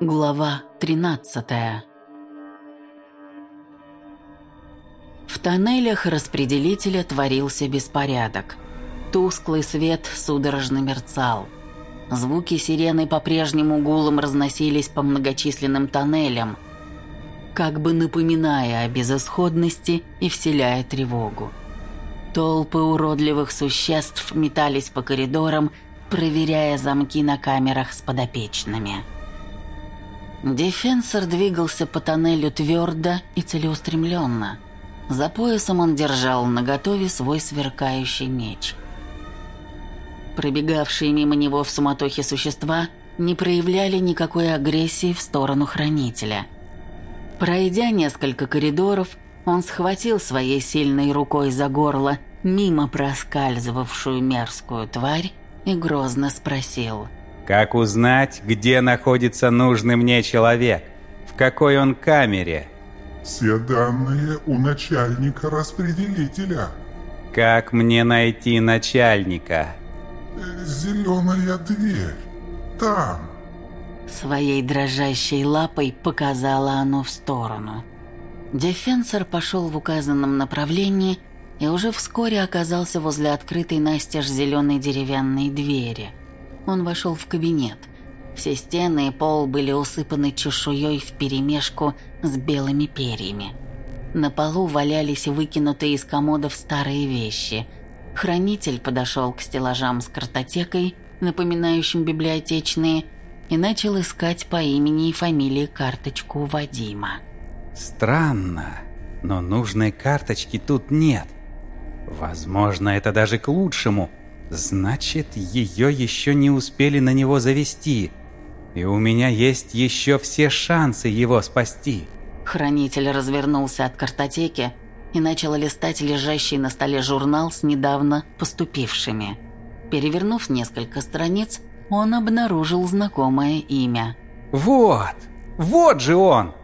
Глава 13 В тоннелях распределителя творился беспорядок. Тусклый свет судорожно мерцал. Звуки сирены по-прежнему гулом разносились по многочисленным тоннелям, как бы напоминая о безысходности и вселяя тревогу. Толпы уродливых существ метались по коридорам, проверяя замки на камерах с подопечными. Дефенсор двигался по тоннелю твердо и целеустремленно. За поясом он держал наготове свой сверкающий меч. Пробегавшие мимо него в суматохе существа не проявляли никакой агрессии в сторону хранителя. Пройдя несколько коридоров, он схватил своей сильной рукой за горло мимо проскальзывавшую мерзкую тварь и грозно спросил – как узнать, где находится нужный мне человек? В какой он камере? Все данные у начальника распределителя. Как мне найти начальника? Зеленая дверь. Там. Своей дрожащей лапой показала оно в сторону. Дефенсор пошел в указанном направлении и уже вскоре оказался возле открытой настежь зеленой деревянной двери – он вошел в кабинет. Все стены и пол были усыпаны чешуей вперемешку с белыми перьями. На полу валялись выкинутые из комодов старые вещи. Хранитель подошел к стеллажам с картотекой, напоминающим библиотечные, и начал искать по имени и фамилии карточку Вадима. Странно, но нужной карточки тут нет. Возможно, это даже к лучшему. Значит, ее еще не успели на него завести. И у меня есть еще все шансы его спасти. Хранитель развернулся от картотеки и начал листать лежащий на столе журнал с недавно поступившими. Перевернув несколько страниц, он обнаружил знакомое имя. «Вот! Вот же он!»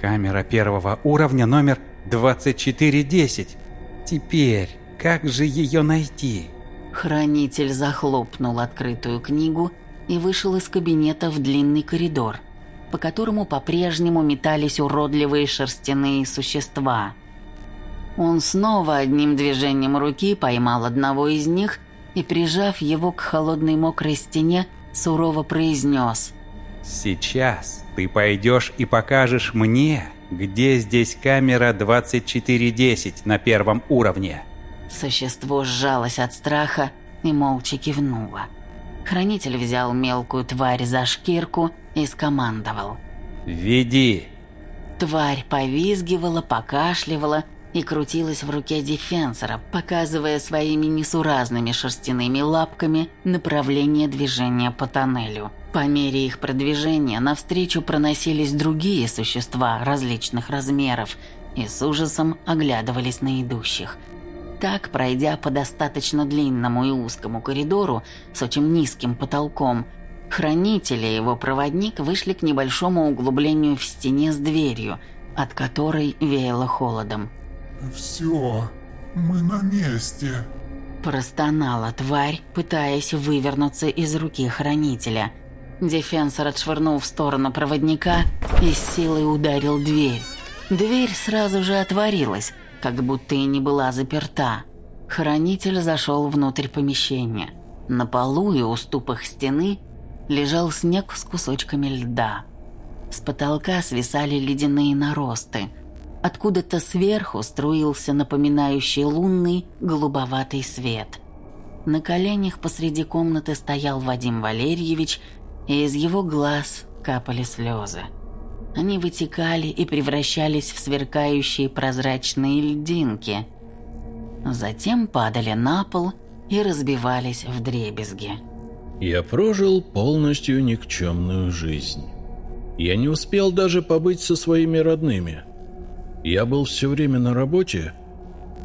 Камера первого уровня номер 2410. Теперь, как же ее найти? Хранитель захлопнул открытую книгу и вышел из кабинета в длинный коридор, по которому по-прежнему метались уродливые шерстяные существа. Он снова одним движением руки поймал одного из них и, прижав его к холодной мокрой стене, сурово произнес «Сейчас ты пойдешь и покажешь мне, где здесь камера 2410 на первом уровне». Существо сжалось от страха и молча кивнуло. Хранитель взял мелкую тварь за шкирку и скомандовал. «Веди!» Тварь повизгивала, покашливала и крутилась в руке дефенсора, показывая своими несуразными шерстяными лапками направление движения по тоннелю. По мере их продвижения навстречу проносились другие существа различных размеров и с ужасом оглядывались на идущих – так, пройдя по достаточно длинному и узкому коридору с очень низким потолком, хранитель и его проводник вышли к небольшому углублению в стене с дверью, от которой веяло холодом. «Все, мы на месте», – простонала тварь, пытаясь вывернуться из руки хранителя. Дефенсор отшвырнул в сторону проводника и с силой ударил дверь. Дверь сразу же отворилась – как будто и не была заперта. Хранитель зашел внутрь помещения. На полу и уступах стены лежал снег с кусочками льда. С потолка свисали ледяные наросты. Откуда-то сверху струился напоминающий лунный голубоватый свет. На коленях посреди комнаты стоял Вадим Валерьевич, и из его глаз капали слезы. Они вытекали и превращались в сверкающие прозрачные льдинки. Затем падали на пол и разбивались в дребезги. Я прожил полностью никчемную жизнь. Я не успел даже побыть со своими родными. Я был все время на работе,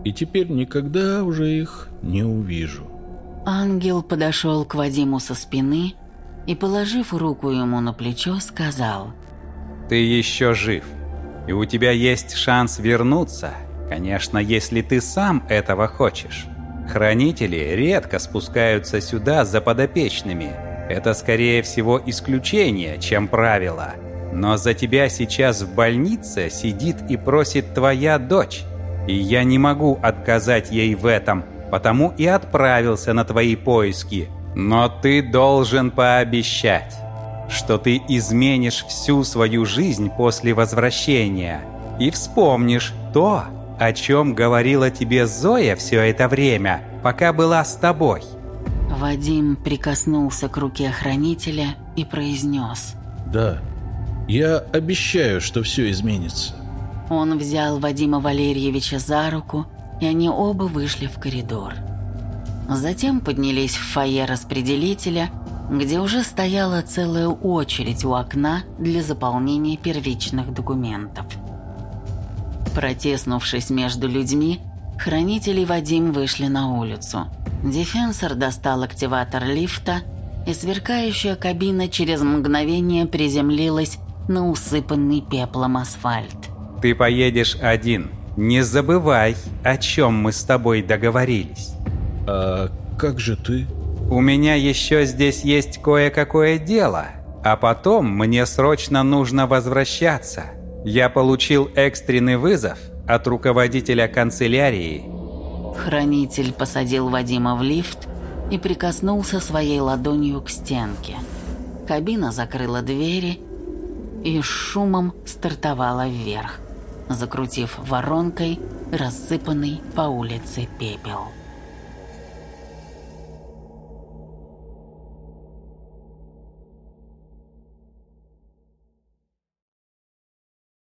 и теперь никогда уже их не увижу. Ангел подошел к Вадиму со спины и, положив руку ему на плечо, сказал – ты еще жив. И у тебя есть шанс вернуться, конечно, если ты сам этого хочешь. Хранители редко спускаются сюда за подопечными. Это скорее всего исключение, чем правило. Но за тебя сейчас в больнице сидит и просит твоя дочь. И я не могу отказать ей в этом, потому и отправился на твои поиски. Но ты должен пообещать, что ты изменишь всю свою жизнь после возвращения и вспомнишь то, о чем говорила тебе Зоя все это время, пока была с тобой. Вадим прикоснулся к руке хранителя и произнес. Да, я обещаю, что все изменится. Он взял Вадима Валерьевича за руку, и они оба вышли в коридор. Затем поднялись в фойе распределителя, где уже стояла целая очередь у окна для заполнения первичных документов. Протеснувшись между людьми, хранители и Вадим вышли на улицу. Дефенсор достал активатор лифта, и сверкающая кабина через мгновение приземлилась на усыпанный пеплом асфальт. Ты поедешь один. Не забывай, о чем мы с тобой договорились. А как же ты? У меня еще здесь есть кое-какое дело, а потом мне срочно нужно возвращаться. Я получил экстренный вызов от руководителя канцелярии. Хранитель посадил Вадима в лифт и прикоснулся своей ладонью к стенке. Кабина закрыла двери и шумом стартовала вверх, закрутив воронкой рассыпанный по улице пепел.